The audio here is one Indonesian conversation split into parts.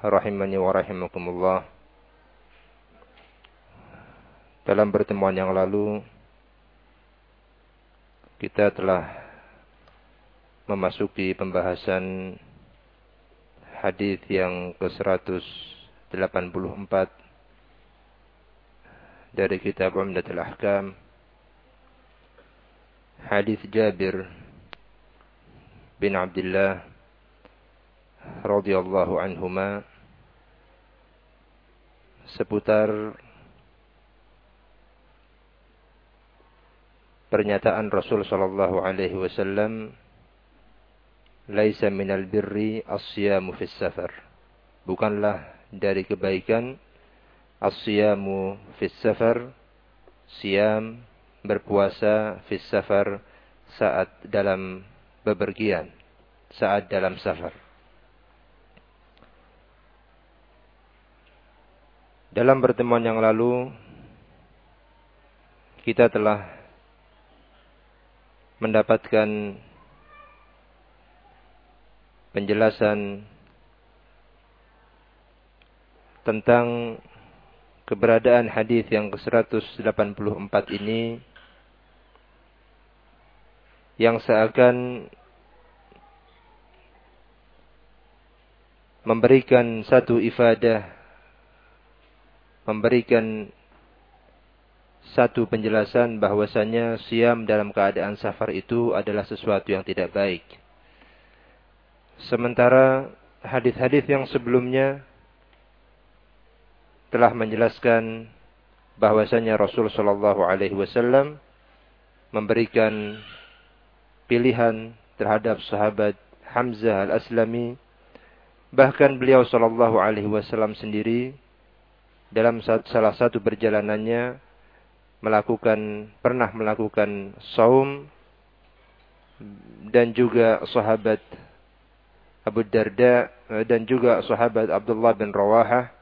rahimani wa rahimakumullah. Dalam pertemuan yang lalu kita telah memasuki pembahasan hadis yang ke-184 dari kitab Umdatul Ahkam. Hadis Jabir bin Abdullah radhiyallahu anhuma seputar pernyataan Rasul sallallahu alaihi wasallam laisa minal birri as-siyamu fis safar. Bukanlah dari kebaikan as-siyamu fis safar siam berpuasa fis safar saat dalam bepergian saat dalam safar Dalam pertemuan yang lalu kita telah mendapatkan penjelasan tentang keberadaan hadis yang ke-184 ini yang seakan memberikan satu ifadah memberikan satu penjelasan bahwasanya siam dalam keadaan safar itu adalah sesuatu yang tidak baik. Sementara hadis-hadis yang sebelumnya telah menjelaskan bahwasanya Rasul Shallallahu Alaihi Wasallam memberikan pilihan terhadap sahabat Hamzah al Aslami, bahkan beliau Shallallahu Alaihi Wasallam sendiri dalam salah satu perjalanannya melakukan pernah melakukan saum dan juga sahabat Abu Darda eh, dan juga sahabat Abdullah bin Rawaha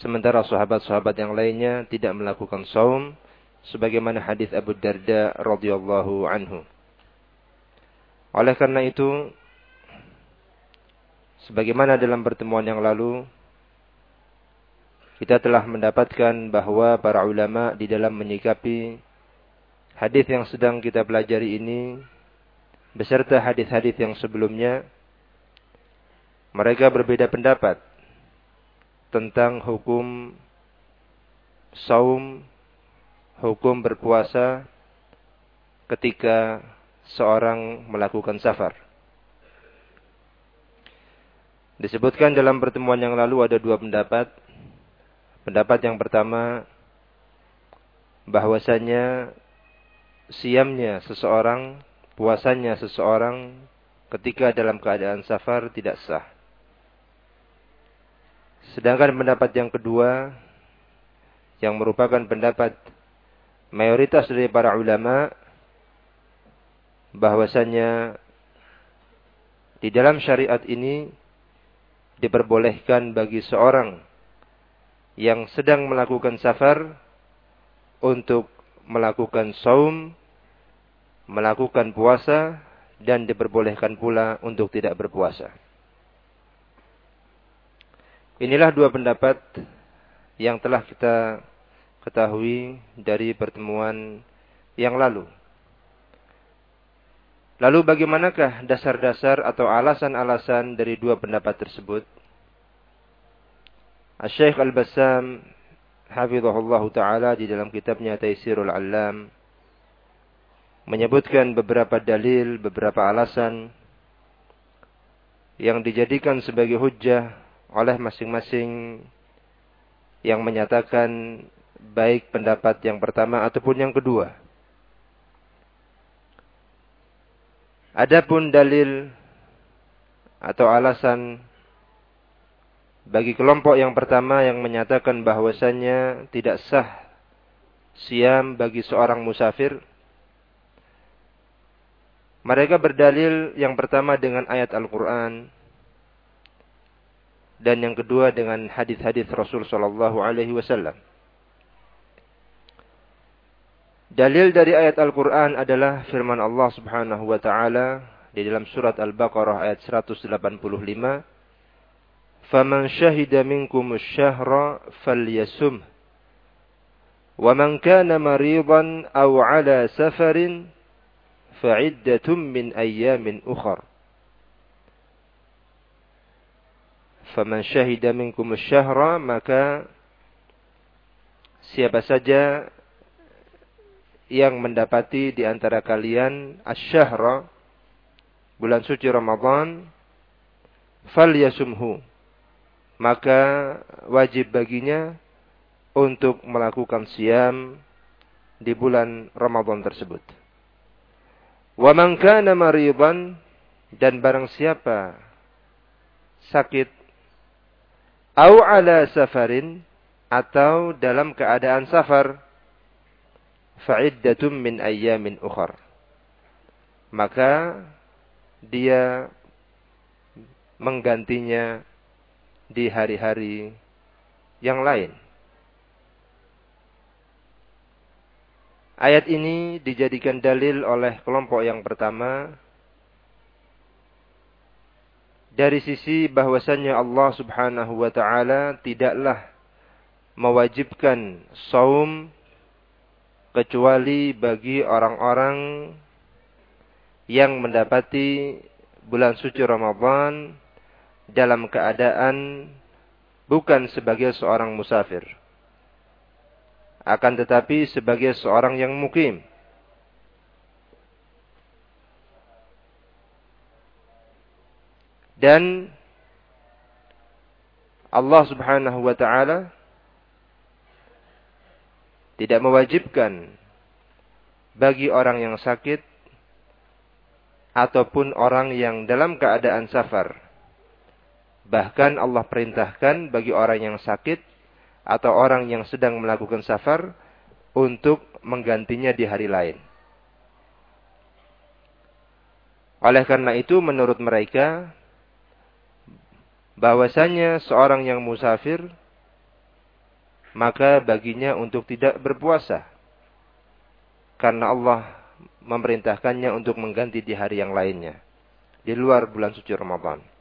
sementara sahabat-sahabat yang lainnya tidak melakukan saum sebagaimana hadis Abu Darda radhiyallahu anhu. Oleh karena itu sebagaimana dalam pertemuan yang lalu kita telah mendapatkan bahwa para ulama di dalam menyikapi hadis yang sedang kita pelajari ini beserta hadis-hadis yang sebelumnya mereka berbeda pendapat tentang hukum saum, hukum berpuasa ketika seorang melakukan safar. Disebutkan dalam pertemuan yang lalu ada dua pendapat Pendapat yang pertama bahwasanya siamnya seseorang, puasanya seseorang ketika dalam keadaan safar tidak sah. Sedangkan pendapat yang kedua yang merupakan pendapat mayoritas dari para ulama bahwasanya di dalam syariat ini diperbolehkan bagi seorang yang sedang melakukan safar untuk melakukan saum, melakukan puasa, dan diperbolehkan pula untuk tidak berpuasa. Inilah dua pendapat yang telah kita ketahui dari pertemuan yang lalu. Lalu bagaimanakah dasar-dasar atau alasan-alasan dari dua pendapat tersebut? Syekh Al-Bassam hafizahullah taala di dalam kitabnya Taisirul Allam menyebutkan beberapa dalil, beberapa alasan yang dijadikan sebagai hujah oleh masing-masing yang menyatakan baik pendapat yang pertama ataupun yang kedua. Adapun dalil atau alasan bagi kelompok yang pertama yang menyatakan bahwasannya tidak sah siam bagi seorang musafir mereka berdalil yang pertama dengan ayat Al-Quran dan yang kedua dengan hadis-hadis Rasul Shallallahu Alaihi Wasallam. Dalil dari ayat Al-Quran adalah firman Allah Subhanahu Wa Taala di dalam surat Al-Baqarah ayat 185 faman syahida minkum syahra falyasum wa man kana maridan aw ala safarin fa'iddatun min ayyamin ukhra faman syahida minkum syahra maka siapa saja yang mendapati di antara kalian asyahra bulan suci Ramadan falyasumhu maka wajib baginya untuk melakukan siam di bulan Ramadan tersebut. Wa man kana maridan dan barang siapa sakit au ala safarin atau dalam keadaan safar fa'iddatum min ayyamin ukhar maka dia menggantinya di hari-hari yang lain. Ayat ini dijadikan dalil oleh kelompok yang pertama dari sisi bahwasannya Allah Subhanahu wa taala tidaklah mewajibkan saum kecuali bagi orang-orang yang mendapati bulan suci Ramadan dalam keadaan bukan sebagai seorang musafir akan tetapi sebagai seorang yang mukim Dan Allah Subhanahu wa taala tidak mewajibkan bagi orang yang sakit ataupun orang yang dalam keadaan safar. Bahkan Allah perintahkan bagi orang yang sakit atau orang yang sedang melakukan safar untuk menggantinya di hari lain. Oleh karena itu menurut mereka bahwasanya seorang yang musafir maka baginya untuk tidak berpuasa karena Allah memerintahkannya untuk mengganti di hari yang lainnya di luar bulan suci Ramadan.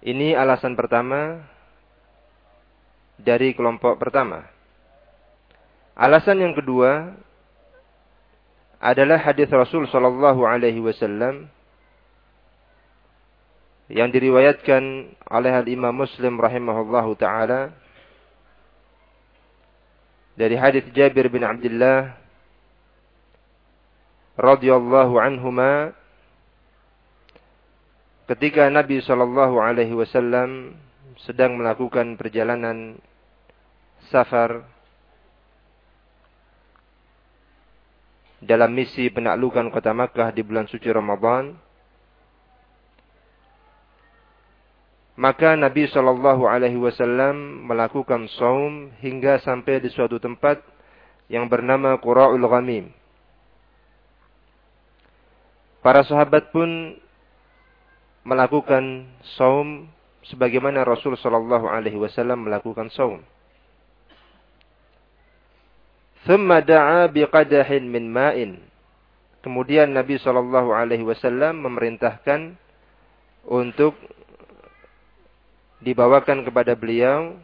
Ini alasan pertama dari kelompok pertama. Alasan yang kedua adalah hadis Rasul Shallallahu Alaihi Wasallam yang diriwayatkan oleh Al Imam Muslim rahimahullahu taala dari hadis Jabir bin Abdullah radhiyallahu anhuma ketika Nabi sallallahu alaihi wasallam sedang melakukan perjalanan safar dalam misi penaklukan kota Makkah di bulan suci Ramadan Maka Nabi Shallallahu Alaihi Wasallam melakukan saum hingga sampai di suatu tempat yang bernama Qura'ul Ghamim. Para sahabat pun melakukan saum sebagaimana Rasul Shallallahu Alaihi Wasallam melakukan saum. Thumma da'a biqadahin min ma'in. Kemudian Nabi Shallallahu Alaihi Wasallam memerintahkan untuk dibawakan kepada beliau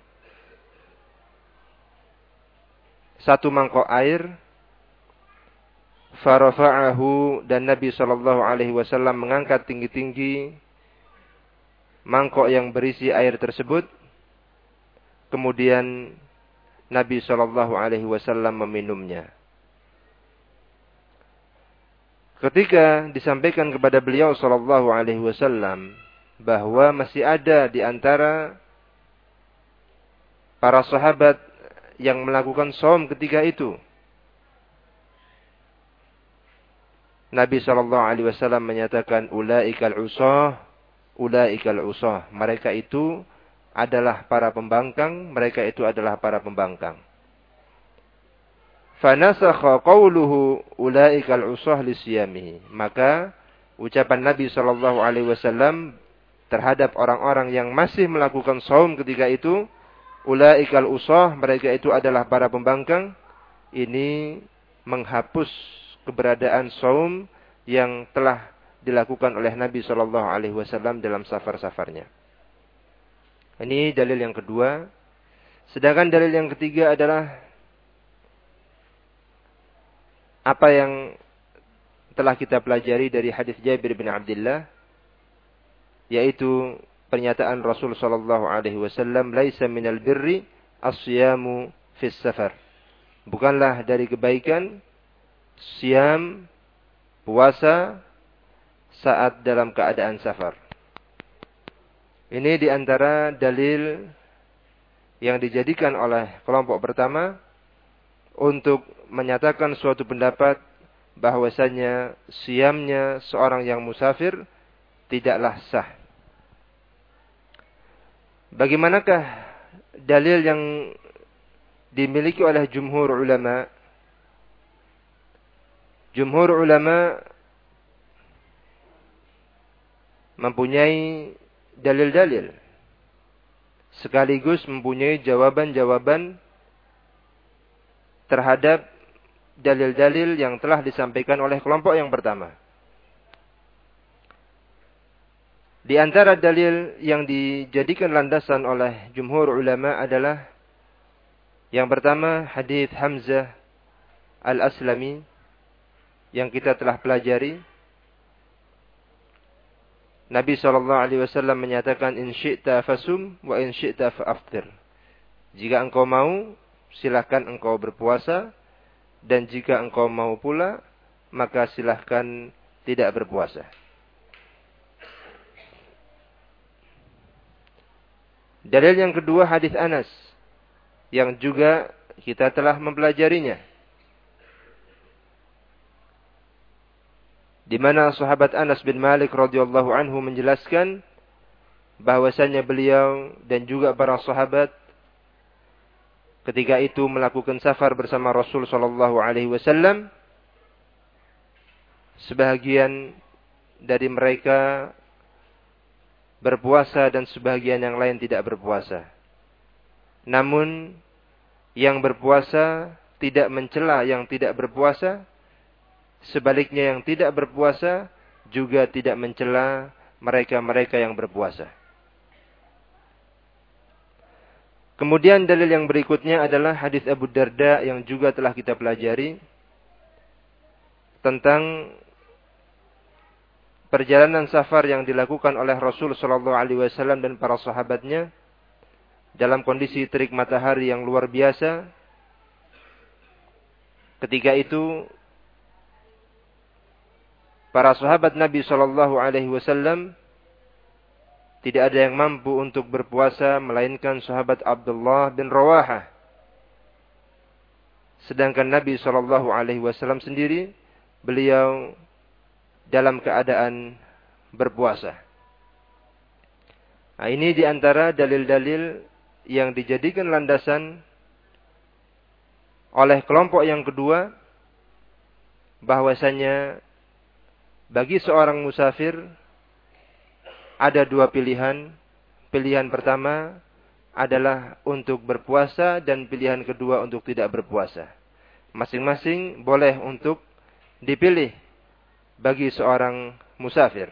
satu mangkok air farafa'ahu dan Nabi Shallallahu alaihi wasallam mengangkat tinggi-tinggi mangkok yang berisi air tersebut kemudian Nabi Shallallahu alaihi wasallam meminumnya ketika disampaikan kepada beliau Shallallahu alaihi wasallam bahwa masih ada di antara para sahabat yang melakukan som ketika itu. Nabi Shallallahu Alaihi Wasallam menyatakan ulaikal usah ulaikal usah. Mereka itu adalah para pembangkang, mereka itu adalah para pembangkang. Fanasakha qawluhu ulaikal usah lisiyamihi. Maka ucapan Nabi sallallahu alaihi wasallam terhadap orang-orang yang masih melakukan saum ketika itu, ulaikal usah, mereka itu adalah para pembangkang. Ini menghapus keberadaan saum yang telah dilakukan oleh Nabi Shallallahu Alaihi Wasallam dalam safar-safarnya. Ini dalil yang kedua. Sedangkan dalil yang ketiga adalah apa yang telah kita pelajari dari hadis Jabir bin Abdullah yaitu pernyataan Rasul sallallahu alaihi wasallam laisa minal birri asyamu fis safar. Bukanlah dari kebaikan siam puasa saat dalam keadaan safar. Ini di antara dalil yang dijadikan oleh kelompok pertama untuk menyatakan suatu pendapat bahwasanya siamnya seorang yang musafir tidaklah sah. Bagaimanakah dalil yang dimiliki oleh jumhur ulama? Jumhur ulama mempunyai dalil-dalil sekaligus mempunyai jawaban-jawaban terhadap dalil-dalil yang telah disampaikan oleh kelompok yang pertama. Di antara dalil yang dijadikan landasan oleh jumhur ulama adalah yang pertama hadis Hamzah Al-Aslami yang kita telah pelajari Nabi Shallallahu Alaihi Wasallam menyatakan fasum wa in syi'ta fa'aftir. Jika engkau mau, silahkan engkau berpuasa. Dan jika engkau mau pula, maka silahkan tidak berpuasa. Dalil yang kedua hadis Anas yang juga kita telah mempelajarinya. Di mana sahabat Anas bin Malik radhiyallahu anhu menjelaskan bahwasanya beliau dan juga para sahabat ketika itu melakukan safar bersama Rasul sallallahu alaihi wasallam sebagian dari mereka berpuasa dan sebagian yang lain tidak berpuasa. Namun yang berpuasa tidak mencela yang tidak berpuasa Sebaliknya yang tidak berpuasa juga tidak mencela mereka-mereka yang berpuasa. Kemudian dalil yang berikutnya adalah hadis Abu Darda yang juga telah kita pelajari tentang perjalanan safar yang dilakukan oleh Rasul Shallallahu Alaihi Wasallam dan para sahabatnya dalam kondisi terik matahari yang luar biasa. Ketika itu para sahabat Nabi Shallallahu Alaihi Wasallam tidak ada yang mampu untuk berpuasa melainkan sahabat Abdullah bin Rawaha. Sedangkan Nabi Shallallahu Alaihi Wasallam sendiri beliau dalam keadaan berpuasa. Nah, ini di antara dalil-dalil yang dijadikan landasan oleh kelompok yang kedua bahwasanya bagi seorang musafir ada dua pilihan. Pilihan pertama adalah untuk berpuasa dan pilihan kedua untuk tidak berpuasa. Masing-masing boleh untuk dipilih bagi seorang musafir.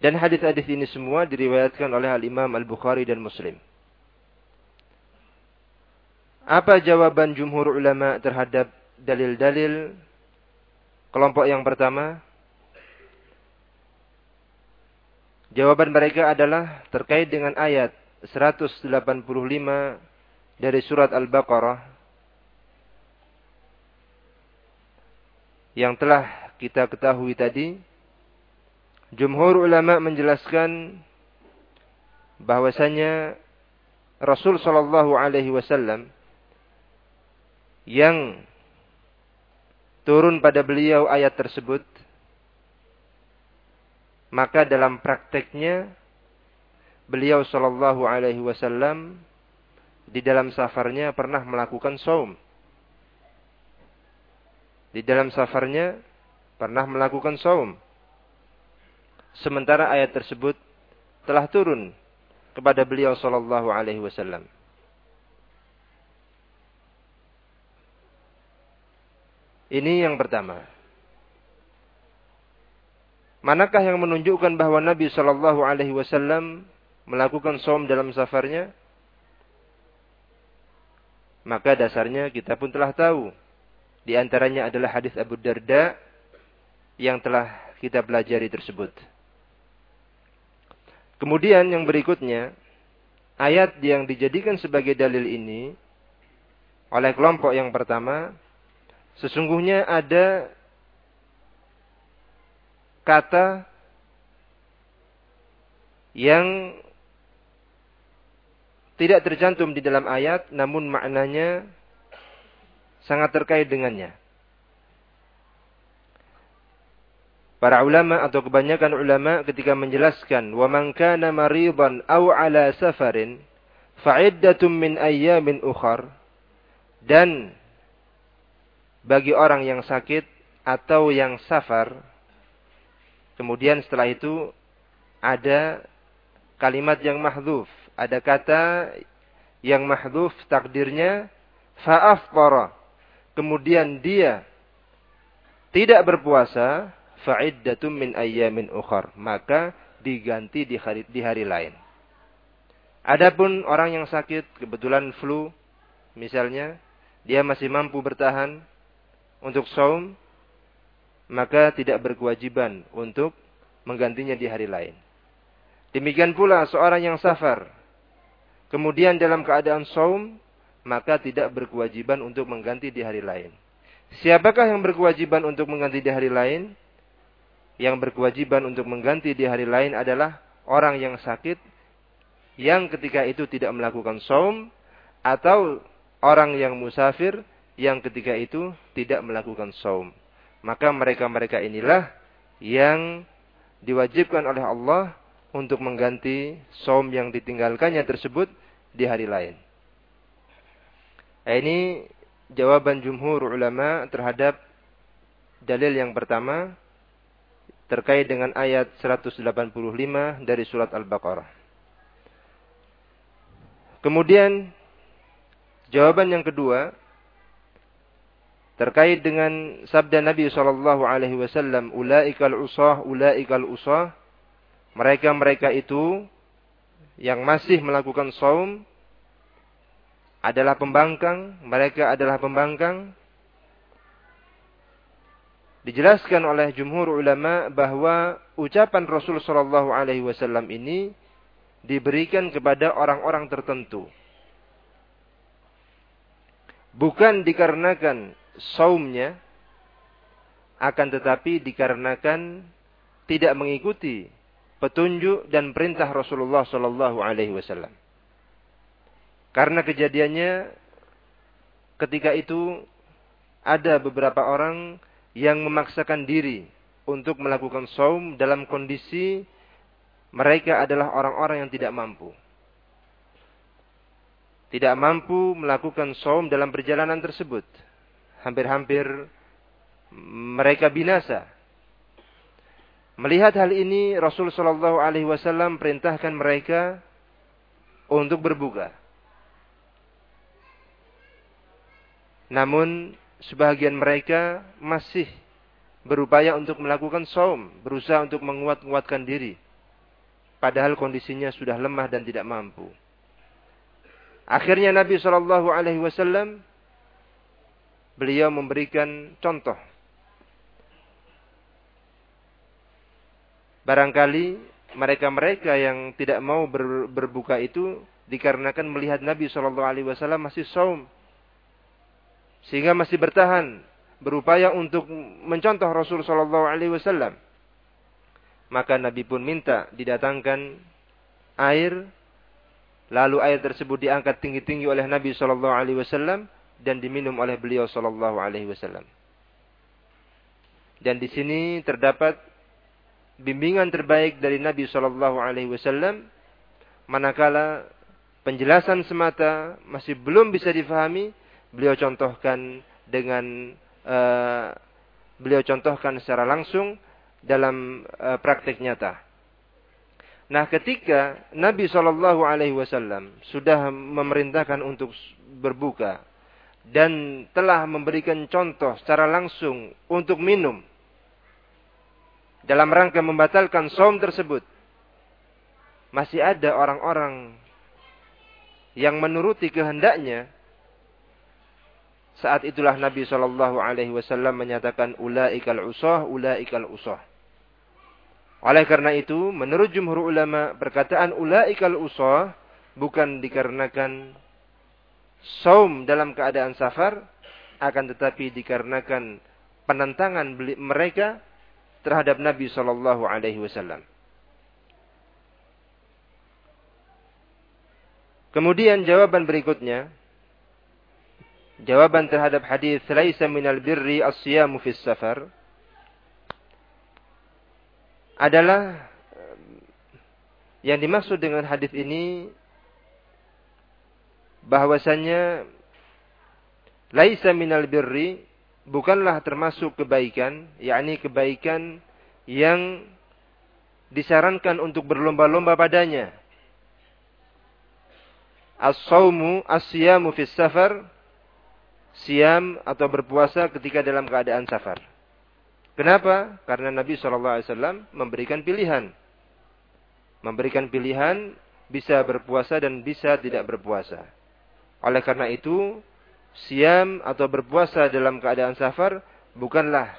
Dan hadis-hadis ini semua diriwayatkan oleh Al-Imam Al-Bukhari dan Muslim. Apa jawaban jumhur ulama terhadap dalil-dalil Kelompok yang pertama, jawaban mereka adalah terkait dengan ayat 185 dari surat Al-Baqarah yang telah kita ketahui tadi. Jumhur ulama menjelaskan bahwasanya Rasul Shallallahu Alaihi Wasallam yang turun pada beliau ayat tersebut maka dalam prakteknya beliau Shallallahu Alaihi Wasallam di dalam safarnya pernah melakukan saum. Di dalam safarnya pernah melakukan saum. Sementara ayat tersebut telah turun kepada beliau Shallallahu Alaihi Wasallam. Ini yang pertama. Manakah yang menunjukkan bahwa Nabi Shallallahu Alaihi Wasallam melakukan som dalam safarnya? Maka dasarnya kita pun telah tahu. Di antaranya adalah hadis Abu Darda yang telah kita pelajari tersebut. Kemudian yang berikutnya, ayat yang dijadikan sebagai dalil ini oleh kelompok yang pertama Sesungguhnya ada kata yang tidak tercantum di dalam ayat namun maknanya sangat terkait dengannya. Para ulama atau kebanyakan ulama ketika menjelaskan wa man kana maridan aw ala safarin fa'iddatum min ayyamin ukhar dan bagi orang yang sakit atau yang safar. Kemudian setelah itu ada kalimat yang mahdhuf, ada kata yang mahdhuf takdirnya fa'afqara. Kemudian dia tidak berpuasa fa'iddatum min ayyamin ukhar, maka diganti di hari di hari lain. Adapun orang yang sakit kebetulan flu misalnya dia masih mampu bertahan untuk saum, maka tidak berkewajiban untuk menggantinya di hari lain. Demikian pula seorang yang safar, kemudian dalam keadaan saum, maka tidak berkewajiban untuk mengganti di hari lain. Siapakah yang berkewajiban untuk mengganti di hari lain? Yang berkewajiban untuk mengganti di hari lain adalah orang yang sakit yang ketika itu tidak melakukan saum atau orang yang musafir yang ketika itu tidak melakukan saum. Maka mereka-mereka inilah yang diwajibkan oleh Allah untuk mengganti saum yang ditinggalkannya tersebut di hari lain. Nah, ini jawaban jumhur ulama terhadap dalil yang pertama terkait dengan ayat 185 dari surat Al-Baqarah. Kemudian jawaban yang kedua terkait dengan sabda Nabi Shallallahu Alaihi Wasallam, ulaikal usah, ulaikal usah, mereka-mereka itu yang masih melakukan saum adalah pembangkang, mereka adalah pembangkang. Dijelaskan oleh jumhur ulama bahwa ucapan Rasul Shallallahu Alaihi Wasallam ini diberikan kepada orang-orang tertentu. Bukan dikarenakan saumnya akan tetapi dikarenakan tidak mengikuti petunjuk dan perintah Rasulullah Sallallahu Alaihi Wasallam. Karena kejadiannya ketika itu ada beberapa orang yang memaksakan diri untuk melakukan saum dalam kondisi mereka adalah orang-orang yang tidak mampu. Tidak mampu melakukan saum dalam perjalanan tersebut hampir-hampir mereka binasa. Melihat hal ini, Rasul Shallallahu Alaihi Wasallam perintahkan mereka untuk berbuka. Namun sebagian mereka masih berupaya untuk melakukan saum, berusaha untuk menguat-nguatkan diri. Padahal kondisinya sudah lemah dan tidak mampu. Akhirnya Nabi Shallallahu Alaihi Wasallam beliau memberikan contoh. Barangkali mereka-mereka yang tidak mau ber, berbuka itu dikarenakan melihat Nabi Shallallahu Alaihi Wasallam masih saum, sehingga masih bertahan, berupaya untuk mencontoh Rasul Shallallahu Alaihi Wasallam. Maka Nabi pun minta didatangkan air, lalu air tersebut diangkat tinggi-tinggi oleh Nabi Shallallahu Alaihi Wasallam dan diminum oleh beliau sallallahu alaihi wasallam. Dan di sini terdapat bimbingan terbaik dari Nabi Shallallahu Alaihi Wasallam, manakala penjelasan semata masih belum bisa difahami, beliau contohkan dengan uh, beliau contohkan secara langsung dalam uh, praktek nyata. Nah, ketika Nabi Shallallahu Alaihi Wasallam sudah memerintahkan untuk berbuka dan telah memberikan contoh secara langsung untuk minum, dalam rangka membatalkan saum tersebut. Masih ada orang-orang yang menuruti kehendaknya. Saat itulah Nabi Shallallahu Alaihi Wasallam menyatakan ulaikal usah, ulaikal usah. Oleh karena itu, menurut jumhur ulama, perkataan ulaikal usah bukan dikarenakan saum dalam keadaan safar, akan tetapi dikarenakan penentangan mereka terhadap Nabi Shallallahu Alaihi Wasallam. Kemudian jawaban berikutnya, jawaban terhadap hadis "Laisa minal birri as-siyamu fis safar" adalah yang dimaksud dengan hadis ini bahwasanya laisa minal birri bukanlah termasuk kebaikan, yakni kebaikan yang disarankan untuk berlomba-lomba padanya. As-saumu as-siyamu fis safar siam atau berpuasa ketika dalam keadaan safar. Kenapa? Karena Nabi SAW memberikan pilihan. Memberikan pilihan bisa berpuasa dan bisa tidak berpuasa. Oleh karena itu, siam atau berpuasa dalam keadaan safar bukanlah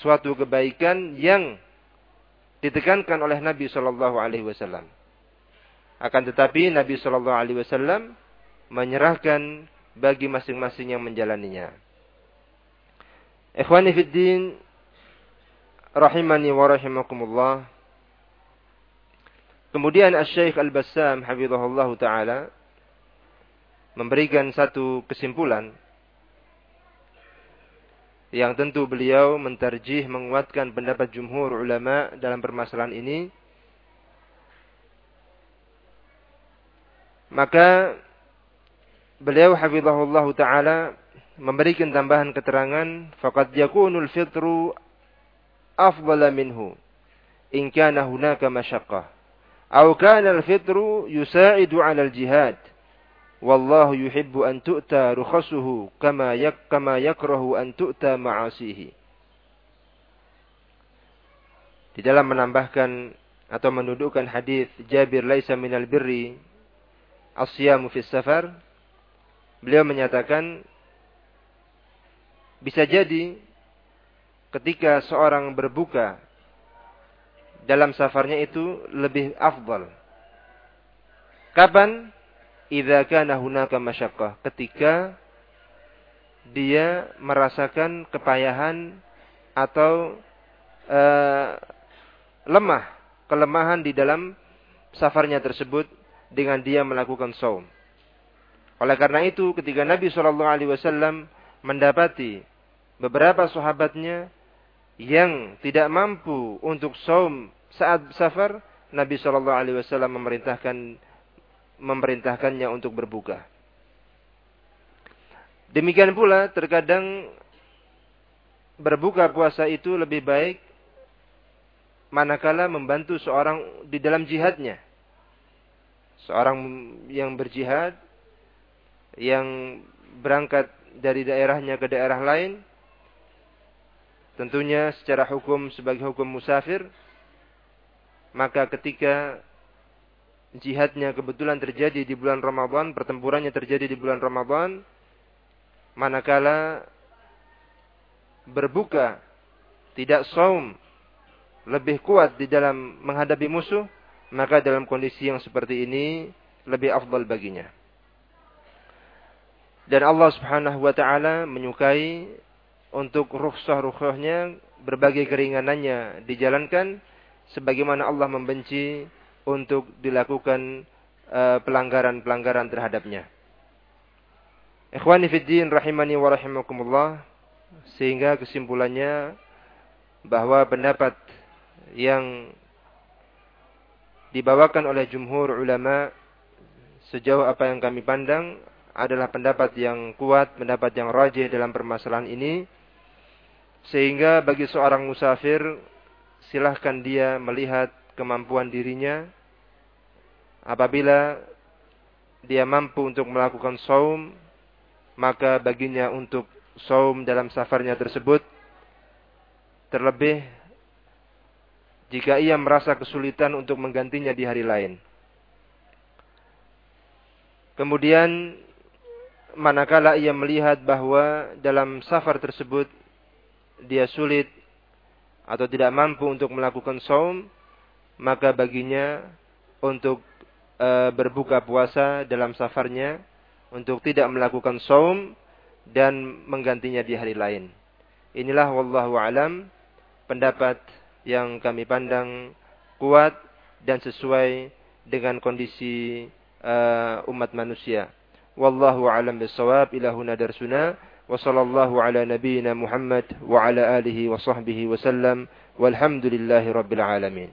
suatu kebaikan yang ditekankan oleh Nabi Shallallahu Alaihi Wasallam. Akan tetapi Nabi Shallallahu Alaihi Wasallam menyerahkan bagi masing-masing yang menjalaninya. Ikhwani fiddin rahimani wa rahimakumullah. Kemudian Asy-Syaikh Al-Bassam hafizahullah taala memberikan satu kesimpulan. Yang tentu beliau mentarjih menguatkan pendapat jumhur ulama dalam permasalahan ini. Maka beliau hafizahullah taala memberikan tambahan keterangan faqad yakunul fitru afdala minhu in kana hunaka masyaqqah. Aw kana al-fitru yusa'idu 'ala al-jihad Wallahu yuhibbu an tu'ta rukhasuhu kama yak kama yakrahu an tu'ta ma'asihi. Di dalam menambahkan atau mendudukkan hadis Jabir laisa minal birri asyamu fis safar, beliau menyatakan bisa jadi ketika seorang berbuka dalam safarnya itu lebih afdal. Kapan? Idza kana hunaka ketika dia merasakan kepayahan atau uh, lemah, kelemahan di dalam safarnya tersebut dengan dia melakukan saum. Oleh karena itu, ketika Nabi Shallallahu Alaihi Wasallam mendapati beberapa sahabatnya yang tidak mampu untuk saum saat safar, Nabi Shallallahu Alaihi Wasallam memerintahkan memerintahkannya untuk berbuka. Demikian pula terkadang berbuka puasa itu lebih baik manakala membantu seorang di dalam jihadnya. Seorang yang berjihad yang berangkat dari daerahnya ke daerah lain tentunya secara hukum sebagai hukum musafir maka ketika jihadnya kebetulan terjadi di bulan Ramadan, pertempurannya terjadi di bulan Ramadan, manakala berbuka tidak saum lebih kuat di dalam menghadapi musuh, maka dalam kondisi yang seperti ini lebih afdal baginya. Dan Allah Subhanahu wa taala menyukai untuk rukhsah-rukhsahnya berbagai keringanannya dijalankan sebagaimana Allah membenci untuk dilakukan eh, pelanggaran-pelanggaran uh, terhadapnya. Ikhwani fiddin rahimani wa rahimakumullah sehingga kesimpulannya bahwa pendapat yang dibawakan oleh jumhur ulama sejauh apa yang kami pandang adalah pendapat yang kuat, pendapat yang rajih dalam permasalahan ini. Sehingga bagi seorang musafir silahkan dia melihat kemampuan dirinya. Apabila dia mampu untuk melakukan saum, maka baginya untuk saum dalam safarnya tersebut. Terlebih jika ia merasa kesulitan untuk menggantinya di hari lain. Kemudian manakala ia melihat bahwa dalam safar tersebut dia sulit atau tidak mampu untuk melakukan saum, maka baginya untuk e, berbuka puasa dalam safarnya untuk tidak melakukan saum dan menggantinya di hari lain. Inilah wallahu alam pendapat yang kami pandang kuat dan sesuai dengan kondisi uh, umat manusia. Wallahu alam bisawab ila huna darsuna wa sallallahu ala nabiyyina Muhammad wa ala alihi wa sahbihi wa sallam walhamdulillahi rabbil alamin.